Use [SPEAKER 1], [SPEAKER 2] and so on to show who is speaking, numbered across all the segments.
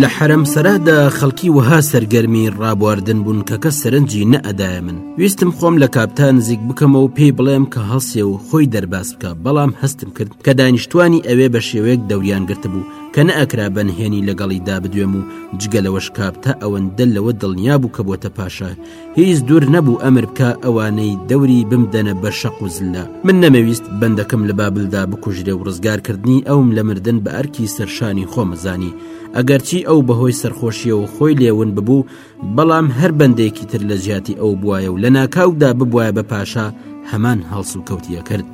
[SPEAKER 1] لە حەرمسەرادا خەڵکی وەها سەرگەرمی ڕابواردن بوون کە کە سەرنجی نەئەدایە من ویستم خۆم لە کاپتا نزیک بکەمە و پێی بڵێم کە هەڵسێ و خۆی دەرباس بکە بەڵام هەستم کرد کە دانیشتوانی ئەوێ بە شێوەیەک دەوریان گرت بوو کە نەئەکرا بەنهێنی لەگەڵیدا بدوێم و جگەلەوەش کاپتا ئەوەندە لەوە دڵنیا بوو کە بۆتە پاشا هیچ دوور نەبوو ئەمر بکە ئەوانەی دەوری بمدەنە بەر شەق و زلە من نەمەویست بەندەکەم لە بابلدا بکوژرێ و ڕزگارکردنی ئەوم لە مردن بە ئەرکی سەرشانی خۆمەزانی ئەگەرچی ئەو بەهۆی سەرخۆشیەوە خۆی لێون ببوو بەڵام هەر بەندێکی تر لە جیاتی ئەو بواە و لە ناکاودا ببواە بە پاشا هەمان هەڵس و کەوتیە کرد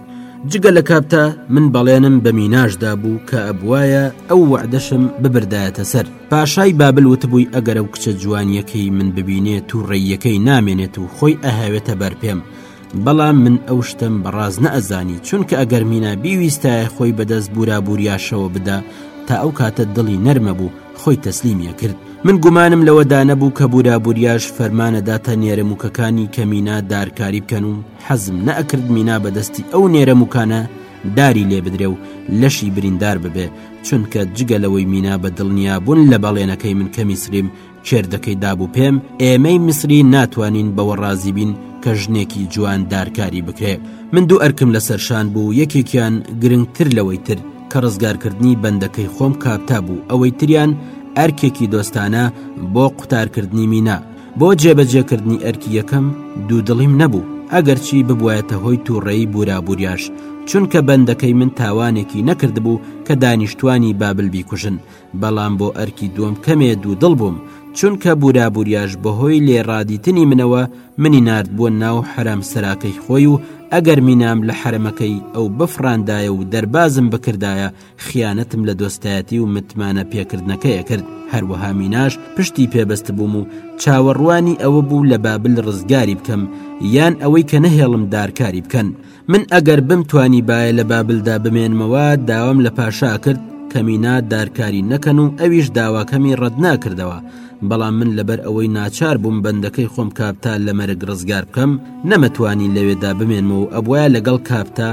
[SPEAKER 1] جگە لە کاپتا من بەڵێنم بە میناشدا بوو کە ئەبواە ئەو وعدەشم ببردایەتە سەر پاشای بابل وتبووی ئەگەر ئەو کچە جوانیەکەی من ببینێت و ڕێیەکەی نامێنێت و خۆی ئەهاوێتە بەر پێم بەڵام من ئەو شتم بەڕاز نەئەزانی چونکە ئەگەر مینا بیویستە خۆی بەدەست بورا بوریاشەوە بدا تا ئەو کاتە دڵی نەرمە بوو خۆی تەسلیمیە کرد من گومانم لەوەدا نەبوو کە بورا بوریاش فەرمانەداتە نێرەمووکەکانی کەمینا دارکاری بکەن و حەزم نەئەکرد مینا بەدەستی ئەو نێرەمووکانە داری لێ بدرێ و لەشی بریندار ببێ چونکە جگە لەوەی مینا بە دڵنیا بوون لە بەڵێنەکەی من کە میسریم کێردەکەی دابوو پێم ئێمەی میسری ناتوانین بەوە ڕازی بین کە ژنێکی جوان دارکاری بکرێ من دوو ئەرکم لە سەرشان بوو یەکێکیان گرنگتر لەوەی تر کە ڕزگارکردنی بەندەکەی خۆم کاپتا بوو ئەوەی تریان ئەرکێکی دۆستانە بۆ قوتارکردنی مینا بۆ جێبەجێکردنی ئەرکی یەکەم دوودڵیم نەبوو ئەگەرچی ببوایەتە هۆی تووڕەیی بورابوریاش چونکە بەندەکەی من تاوانێکی نەکردبوو کە دانیشتوانی بابل بیکوژن بەڵام بۆ ئەرکی دووەم کەمێ دوودڵ بووم چونکە بورابوریاش بەهۆی لێ ڕادیتنی منەوە منی نرد بووە ناو حرام سەراکەی خۆی و ئەگەر مینام لە حرەمەکەی ئەو بفڕاندایە و دەربازم بکردایە خیانەتم لە دۆستایەتی و متمانە پێکردنەکەیە کرد هەروەها میناش پشتی پێبەست بووم و چاوەڕوانی ئەوە بوو لە بابل ڕزگاری بکەم یان ئەوەی کە نەهێڵم دارکاری بکەن من ئەگەر بم توانی باە لە بابلدا بمێنمەوە داوام لە پاشا کرد کەمینا دارکاری نەکەن و ئەویش داواکەمی ڕەت ناکردەوە بەڵام من لەبەر ئەوەی ناچار بووم بەندەکەی خۆم کاپتا لە مەرگ ڕزگار بکەم نەمەتوانی لەوێدا بمێنمەوە ئەبواە لەگەڵ کاپتا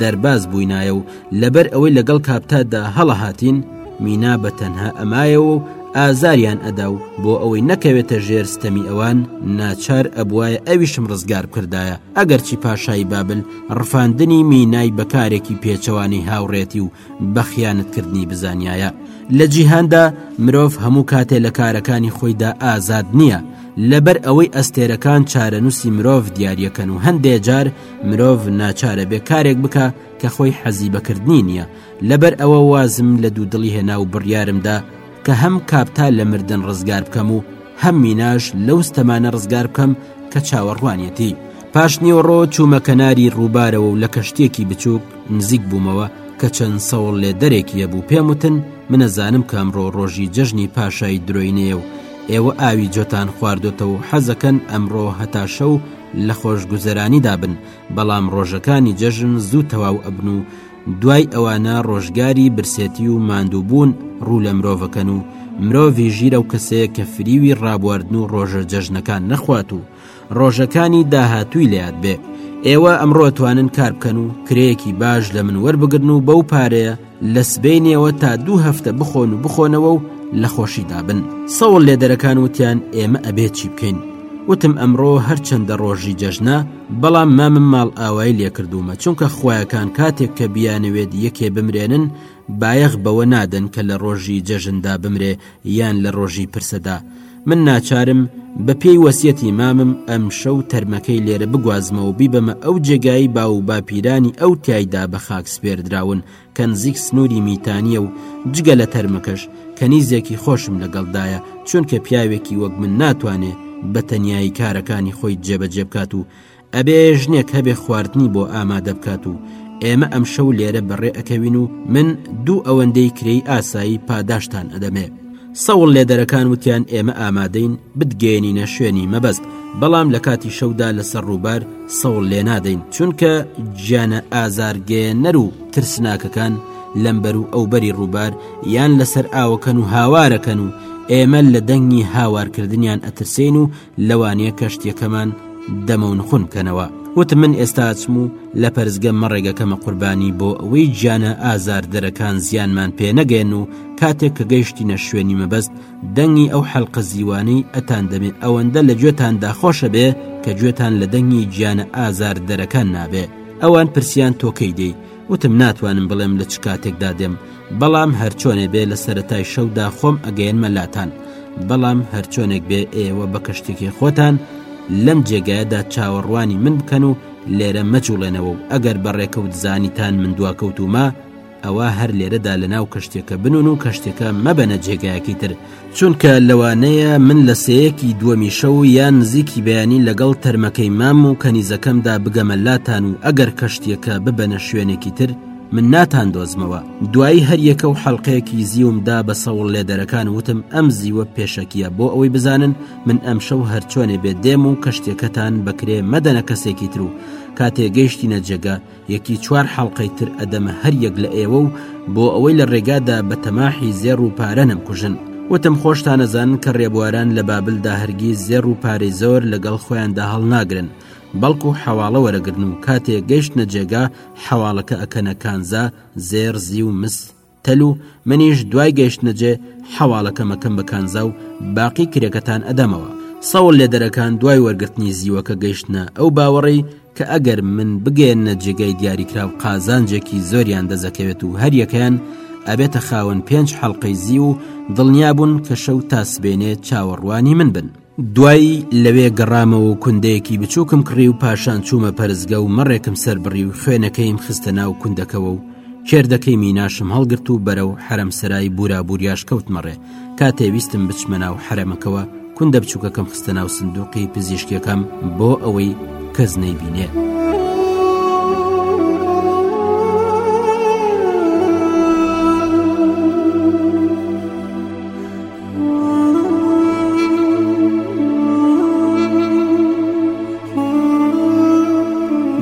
[SPEAKER 1] دەرباز بووینایە و لەبەر ئەوەی لەگەڵ کاپتادا هەڵەهاتین، مینا بە تەنها ئەمایەوە و ئازاریان ئەدا و بۆ ئەوەی نەکەوێتە ژێر ستەمی ئەوان ناچار ئەبوایە ئەویشم ڕزگار بکردایە، ئەگەرچی پاشای بابل ڕفاندنی مینای بە کارێکی پێچەوانەی هاوڕێتی و بە خیانەتکردنی بزانیایە. لە جیهاندا مرۆڤ هەموو کاتێ لە کارەکانی خۆیدا ئازاد نییە، لەبەر ئەوەی ئەستێرەکان چارەنووسی مرۆڤ دیاریەکەن و هەندێ جار مرۆڤ ناچارە بێ کارێک بکا، کە خۆی حەزی بەکردنی نییە لەبەر ئەوە وازم لە دوو دڵی هێنا و بڕیارمدا کە هەم کاپتا لە مردن ڕزگار بکەم و هەم میناش لەو ستەمانە ڕزگار بکەم کە چاوەڕوانیەتی پاش نیوەڕۆ چوومە کەناری ڕووبارەوە و لە کەشتێکی بچووک نزیک بوومەوە کە چەند سەوڵ لێ دەرێکی هەبوو پێم وتن منەزانم کامڕۆ ڕۆژی جەژنی پاشای درۆینەیە و ئێوە ئاوی جۆتان خواردۆتەوە و حەزەکەن ئەمڕۆ هەتا شەو لە خۆشگوزەرانیدا بن بەڵام ڕۆژەکانی جەژن زوو تەواو ئەبن و دوای ئەوانە ڕۆژگاری برسێتی و ماندووبوون ڕوو لە مرۆڤەکەن و مرۆڤی ژیرە و کەسەیە کە فریوی ڕابواردن و ڕۆژە جەژنەکان نەخوات و ڕۆژەکانی داهاتووی لەات بێ ئێوە ئەمڕۆ توانن کار بکەن و کرێیەکی باش لە من وەربگرن و بەو پارەیە لە سبەینێوە تا دوو هەفتە بخۆن و بخۆنەوە و لە خۆشی دابن سەوڵ لێدەرەکان وتیان ئێمە ئەبێت چی بکەین وتم ئەمڕۆ هەرچەندە ڕۆژی جەژنە بەڵام مامم ماڵ ئاوای لێکردوومە چونکە خویەکان کاتێک کە بیانەوێت یەکێ بمرێنن بایەخ بەوە نادەن کە لە ڕۆژی جەژندا بمرێ یان لە ڕۆژی پرسەدا من ناچارم بە پێی وەسیەتی مامم ئەم شەو تەرمەکەی لێرە بگوازمەوە بیبەمە ئەو جێگایی باو و باپیرانی ئەو تایدا بە خاک سپێردراون کە نزیک سنووری میتانیە و جگە لە تەرمەکەش کەنیزێکی خۆشم لەگەڵدایە چونکە پیاوێکی وەک من ناتوانێ بە تەنایی کارەکانی خۆی جێبەجێ بکات و ئەبێ ژنێک هەبێ خواردنی بۆ ئامادە بکات و ئێمە ئەم شەو لێرە بەڕێ ئەکەوین و من دوو ئەوەندەی کرێی ئاسایی پاداشتان ئەدەمێ سەوڵ لێدەرەکان وتیان ئێمە ئامادەین بدگەێنینە شوێنی مەبەست بەڵام لە کاتی شەودا لەسەر ڕووبار سەوڵ لێ نادەین چونکە گیانە ئازارگەێ نەر و ترسناکەکان لەمبەر و ئەوبەری ڕووبار یان لەسەر ئاوەکەن و هاوارەکەن و ئێمە لە دەنگی هاوارکردنیان ئەترسین و لەوانەیە کەشتیەکەمان دەمەونخون بکەنەوە وتم من ئێستاچم و لە پەرزگە مەڕێگەکەمە قوربانی بۆ ئەوەی گیانە ئازار دەرەکان زیانمان پێ نەگەن و کاتێک کە گەیشتینە شوێنی مەبەست دەنگی ئەو حەلقە زیوانەی ئەتان دەمێ ئەوەندە لە گوێتان داخۆشە بێ کە گوێتان لە دەنگی گیانە ئازار دەرەکان نابێ ئەوان پرسیان تۆکەی دەی وتم ناتوانم بڵێم لە چ کاتێکدا دێم بەڵام هەرچۆنێ بێ لە سەتای شەودا خۆم ئەگەێنمە لاتان بەڵام هەرچۆنێک بێ ئێوە بە کەشتێکی خۆتان لەم جێگایەدا چاوەڕوانی من بکەن و لێرە مەجوڵێنەوە و ئەگەر بە ڕێکەوت زانیتان من دواکەوتومە ئەوە هەر لێرەدا لە ناو کەشتێکە بنون و کەشتەکە مەبەنە جێگایەکی تر چونکە لەوانەیە من لە سێیەکی دووەمی شەو یان نزیکی بەیانی لەگەڵ تەرمەکەی مام و کەنیزەکەمدا بگەمە لاتان و ئەگەر کەشتیەکە ببەنە شوێنێکی تر من ناتان دۆزمەوە دوایی هەریەکە و حەلقەیەکی زیومدا بە سەوڵ لێدەرەکان وتم ئەم زیوە پێشەکیە بۆ ئەوەی بزانن من ئەم شەو هەرچۆنێ بێ دێم و کەشتێکەتان بەکرێ مەدەنە کەسێکی تر و کاتێ گەیشتینە جێگە یەکی چوار حەڵقەی تر ئەدەمە هەر یەک لە ئێوە و بۆ ئەوەی لە ڕێگادا بە تەماحی زێڕ و پارە نەمکوژن وتم خۆشتانەزان کە ڕێبواران لە بابلدا هەرگی زێڕ و پارەی زۆر لەگەڵ خۆیاندا هەڵناگرن بەڵکو حەواڵە وەرەگرن و کاتێ گەیشتە جێگا حەواڵەکە ئەکەنە کانزا زێر زی و مس تەل و منیش دوای گەیشتنەجێ حەواڵەکەمەکەم بە کانزا و باقی کرێکەتان ئەدەمەوە سەوڵ لێدەرەکان دوای وەرگرتنی زیوەکە گەیشتنە ئەو باوەڕی کە ئەگەر من بگەێننە جێگای دیاریکراو قازانجێکی زۆریان دەزەکەوێت و هەریەکەیان ئەبێتە خاوەن پێنج حەڵلقەی زی و دڵنیابوون کە شەو تاسبێنێ چاوەڕوانی من بن. دوایی لەوێ گەڕامەوە و کوندەیەکی بچووکم کڕی و پاشان چوومە پەرستگە و مەڕێکم سەربڕی و خوێنەکەیم خستە ناو کوندەکەوە و کێردەکەی میناشم هەڵگرت و بەرەو حرەم سەرای بورابوریاش کەوتمەڕێ کاتێ ویستم بچمە ناو حرەمەکەوە کوندە بچووکەکەم خستە ناو سندوقی پزیشکەکەم بۆ ئەوەی کەس نەیبینێ.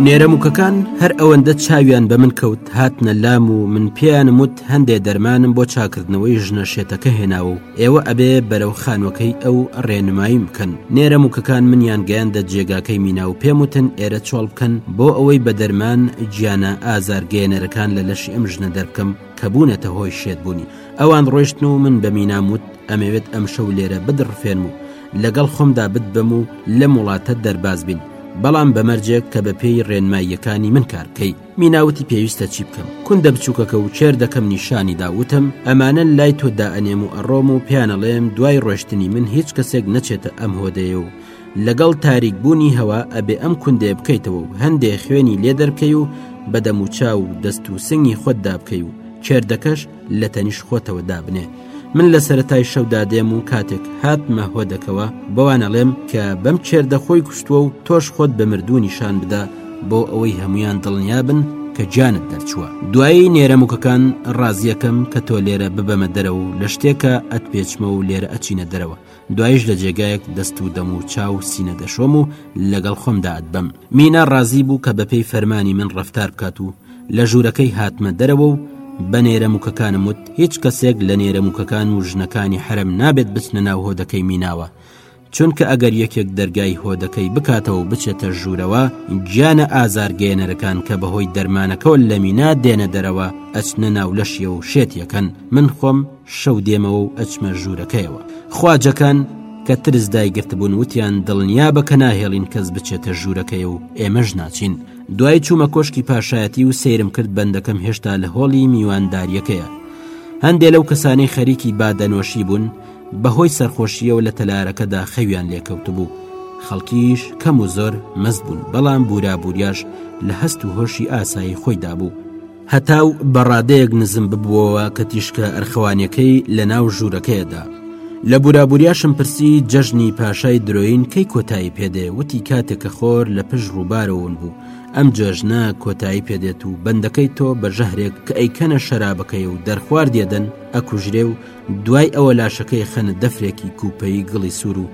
[SPEAKER 1] نێرەمووکەکان هەر ئەوەندە چاویان بە من کەوت هاتنە لام و من پێیان وت هەندێ دەرمانم بۆ چاکردنەوەی ژنە شێتەکە هێناوە و ئێوە ئەبێ بەرەو خانوەکەی ئەو ڕێنمایی بکەن نێرەمووکەکان منیان گەیاندە جێگاکەی مینا و پێم وتن ئێرە چۆڵ بکەن بۆ ئەوەی بە دەرمان گیانە ئازارگەێنەرەکان لە لەشی ئەم ژنە دەربکەم کە بوونەتە هۆی شێتبوونی ئەوان ڕۆشتن و من بە مینام وت ئەمەوێت ئەم شەو لێرە بدڕفێنم و لەگەڵ خۆمدا بتبەم و لەم وڵاتە دەرباز بین بەڵام بەمەرجێک کە بە پێی ڕێنماییەکانی من کار بکەی میناوتی پێویستە چی بکەم کوندە بچووکەکە و چێر دەکەم نیشانی داوتم ئەمانە لای تۆدا ئەنێم و ئەڕۆم و پیانەڵێم دوای ڕۆشتنی من هیچ کەسێک نەچێتە ئەم هۆدەیە و لەگەڵ تاریک بوونی هەوا ئەبێ ئەم کوندێ بکەیتەوە و هەندێ خوێنی لێ دەرکەی و بە دەموچاو و دەست و سنگی خۆت دابکەی و کێردەکەش لە تەنیش خۆتەوە دابنێ من لە سەتای شەودا دێم و کاتێک هاتمە هۆدەکەوە بەوانەڵێم کە بەم کێردە خۆی کوشتووە و تۆش خۆت بە مردوو نیشان بدا بۆ ئەوەی هەمویان دڵنیا بن کە جانت دەرچووە دوایی نێرەموکەکان ڕازیەکەم کە تۆ لێرە ببەمە دەرەوە و لە شتێکە ئەتپێچمە و لێرە ئەچینە دەرەوە دوایش لە جێگایەک دەست و دەم و چاو سینە دەشۆم و لەگەڵ خۆمدا ئەتبەم مینا ڕازی بوو کە بەپێی فەرمانی من ڕفتار بکات و لە ژوورەکەی هاتمە دەرەوە و بە نێرە موکەکانم وت هیچ کەسێک لە نێرە موکەکان و ژنەکانی حرم نابێت بچنە ناو هۆدەکەی میناوە چونکە ئەگەر یەکێک دەرگای هۆدەکەی بکاتەوە بچێتە ژوورەوە گیانە ئازارگەێنەرەکان کە بەهۆی دەرمانەکەەوە لە مینا دێنە دەرەوە ئەچنە ناو لەشیە و شێتیەکەن من خۆم شەو دێمەوە و ئەچمە ژوورەکەیەوە خواجەکان کە ترس دایگرتبوون وتیان دڵنیابە کە ناهێڵین کەس بچێتە ژوورەکەی و ئێمەش ناچین دوای چوومە کۆشکی پاشایەتی و سەیرم کرد بەندەکەم هێشتا لە هۆڵی میوانداریەکەیە هەندێ لەو کەسانی خەریکی بادەنۆشی بوون بەهۆی سەرخۆشیەوە لە تەلارەکەدا خەویان لێکەوتبوو خەڵکیش کەم و زۆر مەست بوون بەڵام بورابوریاش لە هەست و هۆشی ئاسایی خۆی دابوو هەتاو بە ڕادەیەک نزم ببووەوە کە تیشکە ئەرخەوانیەکەی لە ناو ژوورەکەیدا لە بورابوریاشم پرسی جەژنی پاشای درۆین کەی کۆتایی پێدێ وتی کاتێک کە خۆر لە پش ڕووبارەوەون بوو ئەم جەژنە کۆتایی پێدێت و بەندەکەی تۆ بە ژەهرێک کە ئەیکەنە شەرابەکەی و دەرخوار دێدەن ئەکوژرێ و دوای ئەوە لاشەکەی خەنە دەفرێکی کوپەی گڵی سوور و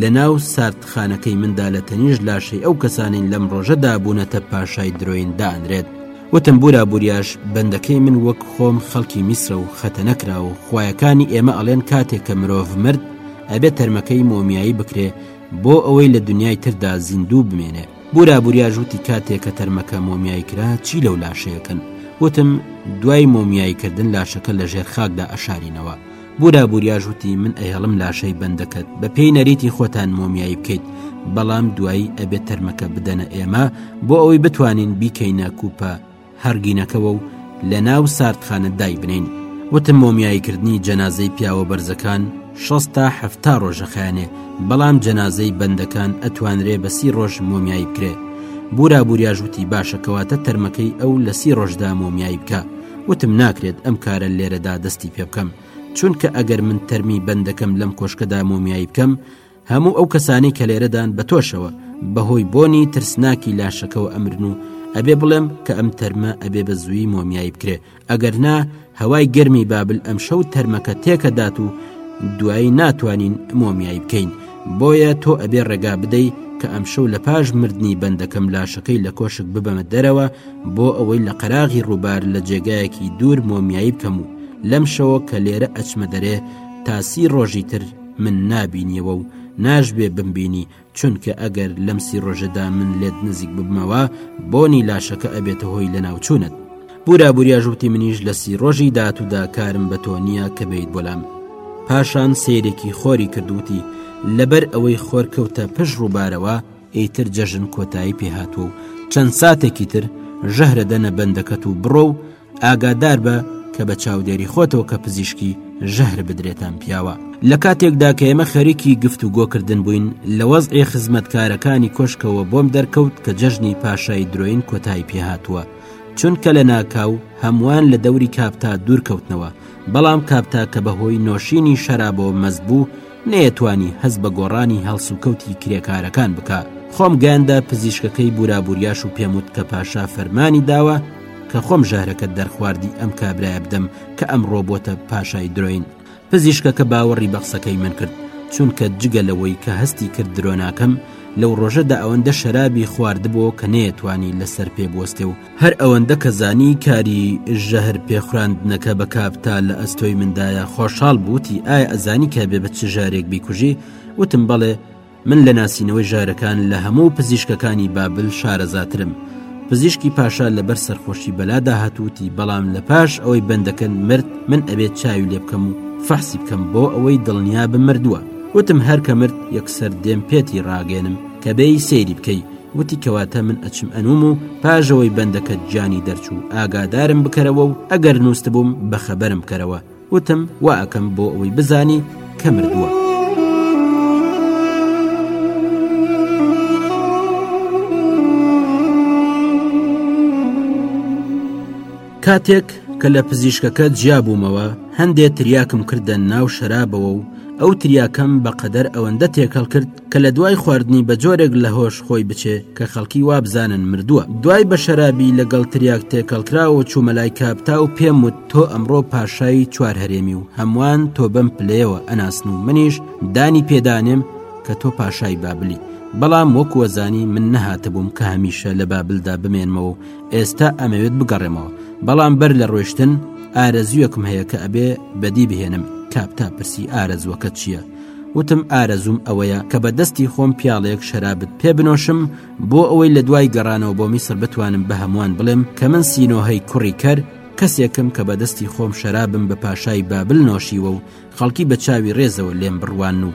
[SPEAKER 1] لەناو ساردخانەکەی مندا لە تەنیشت لاشەی ئەو کەسانین لەم ڕۆژەدا بوونەتە پاشای درۆین دانرێت وتم بورا بوریاش بەندەکەی من وەک خۆم خەڵکی میسرە و خەتە نەکرا و خویەکانی ئێمە ئەڵێن کاتێک کە مرۆڤ مرد ئەبێت تەرمەکەی مۆمیایی بکرێ بۆ ئەوەی لە دنیای تردا زیندوو بمێنێ بورا بوریاژوتی کاتێک کە تەرمەکە مۆمیایی کرا چی لەو لاشەیەکەن وتم دوای مۆمیایی کردن لاشەکە لە ژێر خاکدا ئەشارینەوە بورا بوریاش وتی من ئەهێڵم لاشەی بەندەکەت بە پێی نەریتی خۆتان مۆمیایی بکەیت بەڵام دوایی ئەبێت تەرمەکە بدەنە ئێمە بۆ ئەوەی بتوانین بیکەینە کوپە هەرگینەکەەوە و لە ناو ساردخانە دای بنین وتم مۆمیاییکردنی جەنازەی پیاوە بەرزەکان شستا هەفتا ڕۆژەخانێ بەڵام جەنازەی بەندەکان ئەتوانرێ بە سی ڕۆژ مۆمیایی بکرێ بورا بوریاژوتی باشەکەواتە تەرمەکەی ئەو لە سی ڕۆژدا مۆمیایی بکە وتم ناکرێت ئەم کارە لێرەدا دەستی پێ بکەم چونکە ئەگەر من تەرمی بەندەکەم لەم کۆشکەدا مۆمیایی بکەم هەموو ئەو کەسانی کە لێرەدان بە تۆشەوە بەهۆی بۆنی ترسناکی لاشەکەەوە ئەمرن و ئەبێ بڵێم کە ئەم تەرمە ئەبێ بە زووی مۆمیایی بکرێ ئەگەر نا هەوای گەرمی بابل ئەم شەو تەرمەکە تێکەدات و دوایی ناتوانین مۆمیایی بکەین بۆیە تۆ ئەبێ ڕێگا بدەی کە ئەم شەو لە پاش مردنی بەندەکەم لاشەکەی لە کۆشک ببەمە دەرەوە بۆ ئەوەی لە قەراغی ڕووبار لە جێگایەکی دوور مۆمیایی بکەم و لەم شەوە کە لێرە ئەچمە دەرێ تاسی ڕۆژی تر من نابینیەوە و ناشبێ بمبینی چونکە ئەگەر لەم سی ڕۆژەدا من لێت نزیک ببمەوە بۆنی لاشەکە ئەبێتە هۆی لە ناوچوونت بورا بوریا ژووتی منیش لە سی ڕۆژی دااتوودا کارم بە تۆ نییە کە بیت بۆلام پاشان سیرێکی خۆری کردوتی لەبەر ئەوەی خۆر کەوتە پش ڕووبارەوە ئیتر جەژن کۆتایی پێهاتوە و چەند ساتێکی تر ژەهرە دەنە بەندەکەت و بڕۆ و ئاگادار بە کە بە چاودێری خۆتەوە کە پزیشکی ژەهر بدرێتان پیاوە لە کاتێکدا کە ئێمە خەریکی گفت و گۆکردن بووین لە وەزعی خزمەتکارەکانی کۆشکەوە بۆم دەرکەوت کە جەژنی پاشای درۆین کۆتایی پێهاتووە چونکە لە ناکاو هەمووان لە دەوری کاپتا دوورکەوتنەوە بەڵام کاپتا کە بەهۆی نۆشینی شەرابۆ مەزبوو نەیەتوانی هەست بە گۆڕانی هەڵسوکەوتی کرێکارەکان بکا خۆم گەیاندە پزیشکەکەی بورابوریاش و پێم وت کە پاشا فەرمانی داوە کە خۆم ژەهرەکە دەرخواردی ئەم کابرایە بدەم کە ئەم ڕۆبۆتە پاشای درۆین پزیشکەکە باوەڕی بە قسەکەی من کرد چونکە جگە لەوەی کە هەستی کرد درۆناکەم لەو ڕۆژەدا ئەوەندە شەرابی خواردبوو کە نەیەتوانی لەسەر پێ بوەستێ و هەر ئەوەندە کە زانی کاری ژەهر پێخوراندنەکە بە کاپتا لە ئەستۆی مندایە خۆشحاڵ بووتی ئایا ئەزانی کە بێ بە چ ژارێک بیکوژی وتم بەڵێ من لە ناسینەوەی ژارەکان لە هەموو پزیشکەکانی بابل شارەزاترم پزیشکی پاشا لەبەر سەرخۆشی بەلادا هاتووتی بەڵام لە پاش ئەوەی بەندەکەن مرد من ئەبێت چاوی لێ بکەم و فەحسی بکەم بۆ ئەوەی دڵنیا بمردووە وتم هەر کە مرد یەکسەر دێم پێتی ڕاگەێنم کە بێی سەیری بکەی وتی کەواتە من ئەچم ئەنوم و پاژەوەی بەندەکە گیانی دەرچوو ئاگادارم بکەرەوە و ئەگەر نووسست بووم بەخەبەرم کەرەوە وتم وا ئەەکەم بۆ ئەوەی بزانی کە مردووە. کاتێک کە لە پزیشکەکە جیابوومەوە هەندێ تریاکم کردە ناو شەرابەوە و ئەو تریاکەم بە قەدەر ئەوەندە تێکەڵ کرد کە لە دوای خواردنی بە جۆرێک لە هۆش خۆی بچێ کە خەڵکی وابزانن مردووە دوای بە شەرابی لەگەڵ تریاک تێکەڵکراوە چوومەلای کاپتا و پێم وت تۆ ئەمڕۆ پاشایی چوار هەرێمی و هەمووان تۆ بەم پلەیەوە ئەناسن و منیش دانی پێدانێم کە تۆ پاشای بابلی بەڵام وەکوەزانی من نەهاتبووم کە هەمیشە لە بابلدا بمێنمەوە ئێستا ئەمەوێت بگەڕێمەوە بەڵام بەر لە ڕۆشتن ئارەزویەکم هەیە کە ئەبێ بەدی بهێنم کاپتا پرسی ئارەزوەکە چییە؟ وتم ئارەزووم ئەوەیە کە بە دەستی خۆم پیاڵێک شەرابت پێ بنۆشم بۆ ئەوەی لە دوای گەڕانەوە بۆ میسر بتوانم بە هەمووان بڵێم کە من سینۆهەی کوڕی کەر کەسێکم کە بە دەستی خۆم شەرابم بە پاشای بابل نۆشیوە و خەڵکی بە چاوی ڕێزەوە لێم بڕوان و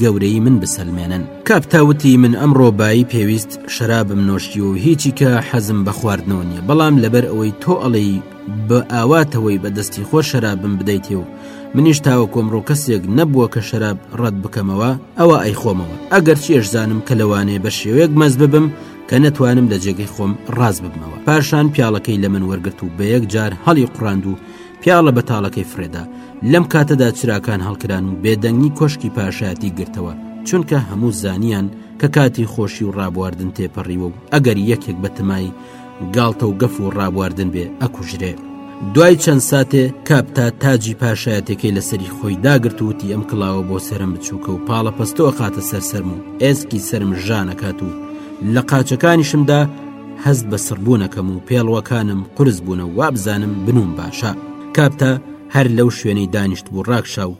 [SPEAKER 1] گەورەی من بسەلمێنن کاپتاوتی من ئەم ڕۆبایی پێویست شەرابم نۆشیوە و هیچی کە حەزم بە خواردنەوە نیە بەڵام لەبەر ئەوەی تۆ ئەڵێی بە ئاواتەوەی بە دەستی خۆ شەرابم بدەیتێ و منیش تاوە کۆمڕۆ کەسێک نەبووە کە شەراب ڕەت بکەمەوە ئەوە ئەیخۆمەوە ئەگەر چێشزانم کە لەوانێ بە شێوەیەک مەز ببم کە نەتوانم لە جێگەی خۆم ڕاز ببمەوە پاشان پیاڵەکەی لە من وەرگرت و بە یەک جار هەڵی قڕاند و پیاڵە بە تاڵەکەی فرێدا لەم کاتەدا چراکان هەڵکران و بێدەنگی کۆشکی پاشایەتی گرتەوە چونکە هەموو زانیان کە کاتی خۆشی و ڕابواردن تێپەڕیوە و ئەگەر یەکێک بەتەمای گاڵتە و گەف و ڕابواردن بێ ئەکوژرێ دوای چەند ساتێ کاپتا تاجی پاشایەتەکەی لەسەری خۆی داگرت وتی ئەم کڵاوە بۆ سرم بچووکە و پاڵە پەستەوە قاتە سەر سرم و ئێسکی سرم ژانەکات و لە قاچەکانیشمدا هەست بە سڕبوونەکەم و پێڵوەکانم قرس بوونە وابزانم بنوم باشە کاپتا هەر لەو شوێنەی دانیشت بوو ڕاکشا و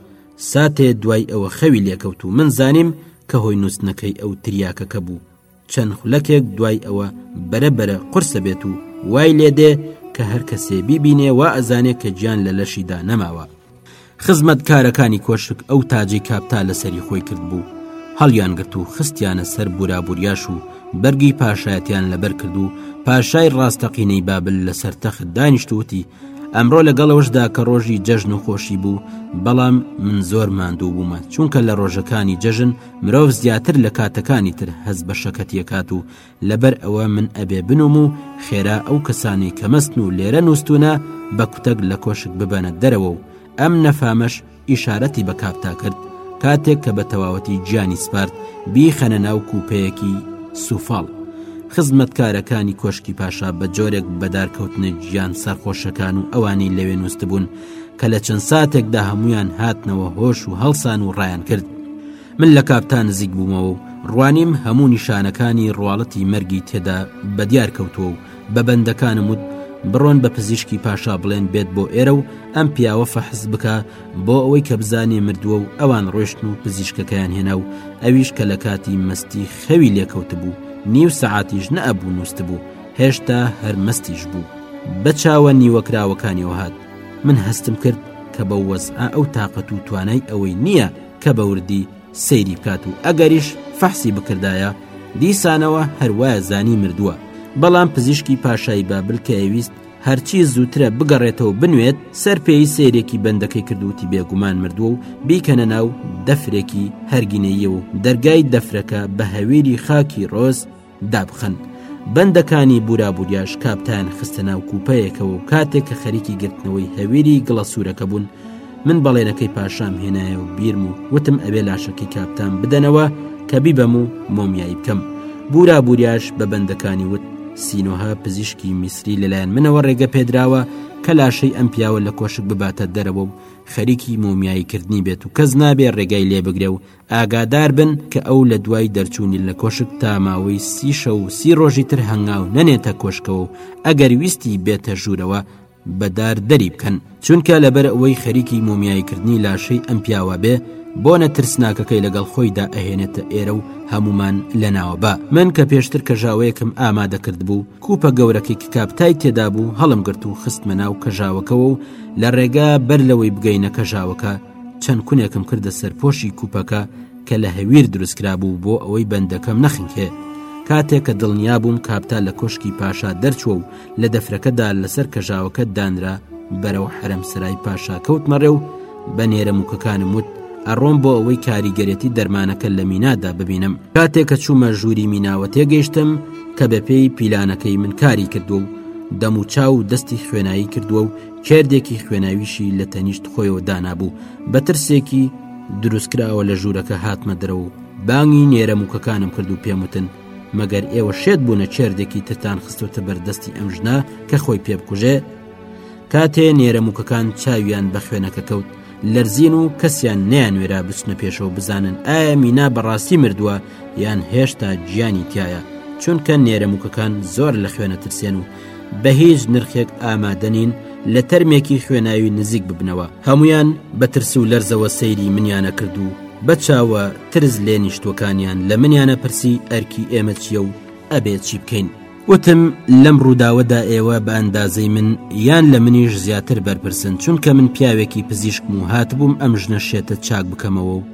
[SPEAKER 1] ساتێ دوای ئەوە خەوی لێکەوت و من زانیم کە هۆی نووسنەکەی ئەو تریاکەکە بوو چەند خولەکێک دوای ئەوە بەرە بەرە قرسە بێت و وای لێ دێ کە هەر کەسێ بیبینێ وا ئەزانێ کە گیان لە لەشیدا نەماوە خزمەت کارەکانی کۆشک ئەو تاجەی کاپتا لەسەری خۆی کرد بوو هەڵیان گرت و خستیانە سەر بورابوریاش و بەرگی پاشایەتیان لەبەر کرد و پاشای ڕاستەقینەی بابل لەسەر تەخت دانیشت وتی ئەمڕۆ لەگەڵەوەشدا کە ڕۆژی جەژن و خۆشی بوو بەڵام من زۆر ماندوو بوومە چونکە لە ڕۆژەکانی جەژن مرۆڤ زیاتر لە کاتەکانی تر هەست بە شەکەتیەکات و لەبەر ئەوە من ئەبێ بنوم و خێرا ئەو کەسانی کە مەستن و لێرە نووسونە بە کوتەک لە کۆشک ببەنە دەرەوە و ئەم نەفامەش ئیشارەتی بە کاپتا کرد کاتێک کە بە تەواوەتی گیانی سپارت بیخەنە ناو کوپەیەکی سوفاڵ خزمەتکارەکانی کۆشکی پاشا بە جۆرێک بەدارکەوتنە گیان سەرخۆشەکان و ئەوانی لەوێ نووسبوون کە لە چەند ساتێکدا هەمویان هاتنەوە هۆش و هەڵسان و ڕایان کرد من لە کاپتان نزیک بوومەوە و ڕوانیم هەموو نیشانەکانی ڕواڵەتی مەرگی تێدا بە دیار کەوتووە و بە بەندەکانم وت بڕۆن بە پزیشکی پاشا بڵێن بێت بۆ ئێرە و ئەم پیاوە فەحز بکە بۆ ئەوەی کە بزانێ مردووە و ئەوان ڕۆشتن و پزیشکەکەیان هێنا و ئەویش کە لە کاتی مەستی خەوی لێکەوت بوو نیو سەعاتیش نەبوو نووست بوو هێشتا هەرمەستیش بوو بە چاوە نیوەکراوەکانیەوە هات من هەستم کرد کە بە وەزعە ئەو تااقەت و توانای ئەوەی نییە کە بەوردی سەیری بکات و ئەگەریش فەحسی بکردایە دیسانەوە هەروایە زانی مردووە بەڵام پزیشکی پاشای بابل کە ئەویست هەرچی زووترە بگەڕێتەوە بنوێت سەر پێی سێرێکی بەندەکەی کردوتی بێگومان مردووە و بیکەنە ناو دەفرێکی هەرگینەیە و دەرگای دەفرەکە بە هەویری خاکی ڕۆز دابخەن، بەندەکانی بورابوریاش کابتایان خستە ناو کوپەیەکەوە و کاتێک کە خەریکی گرتنەوەی هەویری گڵە سوورەکە بوون، من بەڵێنەکەی پاشام هێنایە و بیرم و وتم ئەوێ لاشەکەی کاپتان بدەنەوە کە بیبەم و مۆمیایی بکەم بورا بوریاش بە بەندەکانی وت سینۆها پزیشکی میسری لەلایەن منەوە ڕێگە پێدراوە کە لاشەی ئەم پیاوە لە کۆشک بباتە دەرەوە و خەریکی مۆمیایی کردنی بێت و کەس نابێ ڕێگای لێ بگرێ و ئاگادار بن کە ئەو لە دوای دەرچوونی لە کۆشک تا ماوەی سی شە و سی ڕۆژی تر هەنگاو نەنێتە کۆشکەوە و ئەگەر ویستی بێتە ژوورەوە بەدار دەری بکەن چونکە لەبەر ئەوەی خەریکی مۆمیایکردنی لاشەی ئەم پیاوە بێ بۆ نەترسناکەکەی لەگەڵ خۆیدا ئەهێنێتە ئێرە و هەمومان لەناوە بە من کە پێشتر کەژاوەیەکم ئامادەکرد بوو کوپە گەورەکی کتابتای تێدا بوو هەڵم گرت و خستمە ناو کەژاوەکەەوە و لە ڕێگا بەر لەوەی بگەینە کەژاوەکە چەند کونێکم کردە سەرپۆشی کوپەکە کە لە هەویر دروستکرا بوو بۆ ئەوەی بەندەکەم نەخنکێ کاتێک کە دڵنیا بووم کاپتا لە کۆشکی پاشا دەرچوە و لە دەفرەکەدا لەسەر کەژاوەکە دانرا بەرەو حرەم سەرای پاشا کەوتمەڕێ و بە نێرە موکەکانم وت ئەڕۆم بۆ ئەوەی کاریگەرێتی دەرمانەکە لە مینادا ببینم کاتێک کە چوومە ژووری میناوە تێگەیشتم کە بە پێی پیلانەکەی من کاری کردو و دەم و چاو و دەستی خوێنایی کردووە و کردێکی خوێناویشی لە تەنیشت خۆیەوە دانابوو بە ترسێکی دروستکراوە لە ژوورەکە هاتمە درە و بانگی نێرە موکەکانم کرد و پێم وتن مەگەر ئێوە شێت بوونە چێردێکی ترتان خستوتە بەردەستی ئەم ژنا کە خۆی پێ بکوژێ کاتێ نێرە موکەکان چاویان بە خوێنەکە کەوت لەرزین و کەسیان نیانوێرا بچنە پێشەوە بزانن ئایا مینا بەڕاستی مردووە یان هێشتا گیانی تایە چونکە نێرەموکەکان زۆر لە خوێنە ترسێن و بە هیچ نرخێک ئامادەنین لە تەرمێکی خوێناوی نزیک ببنەوە هەمویان بە ترس و لەرزەوە سەیری منیانە کرد و بە چاوە ترس لێ نیشتوەکانیان لە منیانە پرسی ئەرکی ئێمە چیە و ئەبێت چی بکەین وتم لەم ڕووداوەدا ئێوە بە ئەندازەی من یان لە منیش زیاتر بەرپرسن چونکە من پیاوێکی پزیشکم و هاتبووم ئەم ژنە شێتە چاک بکەمەوە و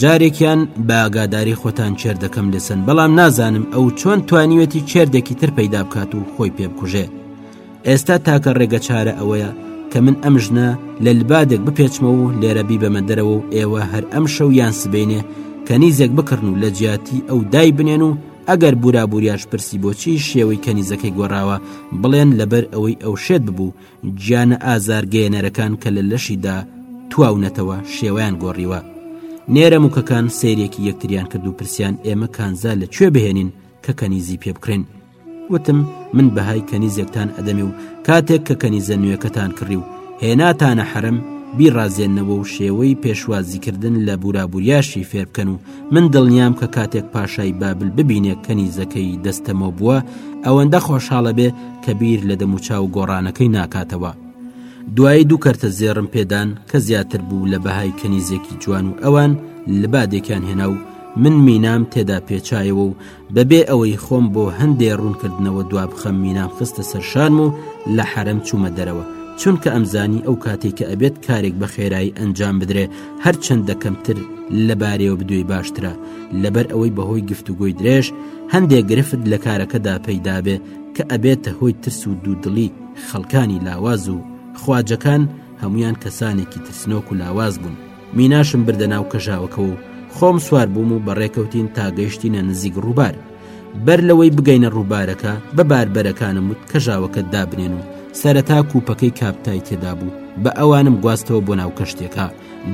[SPEAKER 1] جارێکیان بە ئاگاداری خۆتان چێردەکەم لەسەن بەڵام نازانم ئەو چۆن توانیوەتی چێردێکی تر پەیدا بکات و خۆی پێ بکوژێت ئێستا تاکە ڕێگە چارە ئەوەیە کە من ئەم ژنە لە لبادێک بپێچمەوە و لێرە بیبەمە دەرەوە و ئێوە هەر ئەم شەو یان سبینێ کەنیزێک بکڕن و لە جیاتی ئەو دای بنێن و ئەگەر بورابوریاش پرسی بۆچی شێوەی کەنیزەکەی گۆڕاوە بڵێن لەبەر ئەوەی ئەو شێت ببوو گیانە ئازارگەیەنەرەکان کە لە لەشیدا تواونەتەوە شێوەیان گۆڕیوە نێرە موکەکان سەیرێکی یەکتریان کرد و پرسیان ئێمە کانزا لە کوێ بهێنین کە کەنیزی پێ بکرێن وتم من بەهای کەنیزێکتان ئەدەمی و کاتێک کە کەنیزە نوێەکەتان کڕی و هێناتانە حرم بیڕازێنەوە و شێوەی پێشوازیکردن لە بورابوریاشی فێر بکەن و من دڵنیام کە کاتێک پاشای بابل ببینێت کەنیزەکەی دەستەمۆ بووە ئەوەندە خۆشحاڵە بێ کە بیر لە دەموچاو گۆڕانەکەی ناکاتەوە. دوایی دوو کەرتە زێڕم پێدان کە زیاتر بوو لە بەهای کەنیزێکی جوان و ئەوان لبادێکیان هێنا و من مینام تێدا پێچایەوە و بەبێ ئەوەی خۆم بۆ هەندێ ڕوونکردنەوە دوابخەم مینام خستە سەرشانم و لە حەرەم چوومە دەرەوە چونکە ئەمزانی ئەو کاتێک کە ئەبێت کارێک بە خێرایی ئەنجام بدرێ هەر چەندە کەمتر لەبارەوە بدوێی باشترە لەبەر ئەوەی بەهۆی گفتوگۆی درێژ هەندێک گرفت لە کارەکەدا پەیدابێ کە ئەبێتە هۆی ترس و دوودڵی خەڵکانی لاواز و خواجەکان هەمویان کەسانێکی ترسنۆک و لاواز بوون میناشم بردە ناو کەژاوەکەەوە و خۆم سوار بووم و بەڕێکەوتین تا گەیشتینە نزیک ڕووبار بەر لەوەی بگەینە ڕووبارەکە بە باربەرەکانم وت کەژاوەکە دابنێن و سەرەتا کوپەکەی کاپتای تێدا بوو بە ئەوانم گواستەوە بۆ ناو کەشتێکە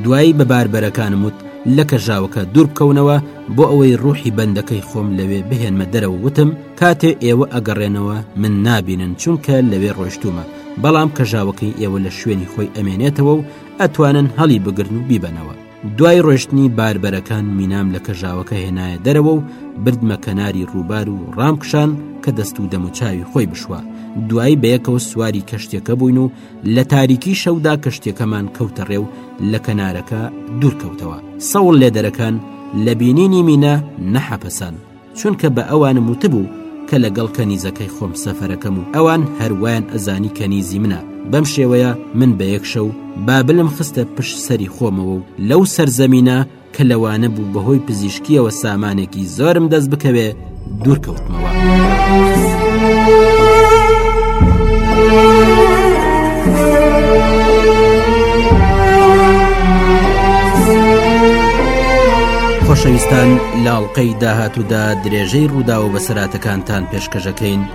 [SPEAKER 1] دوایی بە باربەرەکانم وت لە کەژاوەکە دوور بکەونەوە بۆ ئەوەی ڕوحی بەندەکەی خۆم لەوێ بهێنمە دەرەوە وتم کاتێ ئێوە ئەگەڕێنەوە من نابینن چونکە لەوێ ڕۆشتومە بەڵام کەژاوەکەی ئێوە لە شوێنی خۆی ئەمێنێتەوە و ئەتوانن هەڵی بگرن و بیبەنەوە دوای ڕۆشتنی باربەرەکان مینام لە کەژاوەکە هێنایە دەرەوە و بردمە کەناری ڕووبار و ڕامکشان کە دەست و دەموچاوی خۆی بشوە دوایی بەیەکەوە سواری کەشتێکە بووین و لە تاریکی شەودا کەشتەکەمان کەوتە ڕێ و لە کەنارەکە دوورکەوتەوە سەوڵ لێدەرەکان لە بینینی مینە نەحەپەسان چونکە بە ئەوانم وتبوو کە لەگەڵ کەنیزەکەی خۆم سەفەرەکەم و ئەوان هەروایان ئەزانی کەنیزی منە بەم شێوەیە من بە یەک شەو بابلم خستە پشت سەری خۆمەوە و لەو سەرزەمینە کە لەوانە بوو بەهۆی پزیشکیەوە سامانێکی زۆرم دەست بکەوێ دوورکەوتمەوە. خۆشەویستان لاڵقەی داهاتوودا درێژەی ڕووداوە بەسەراتەکانتان پێشکەشەکەین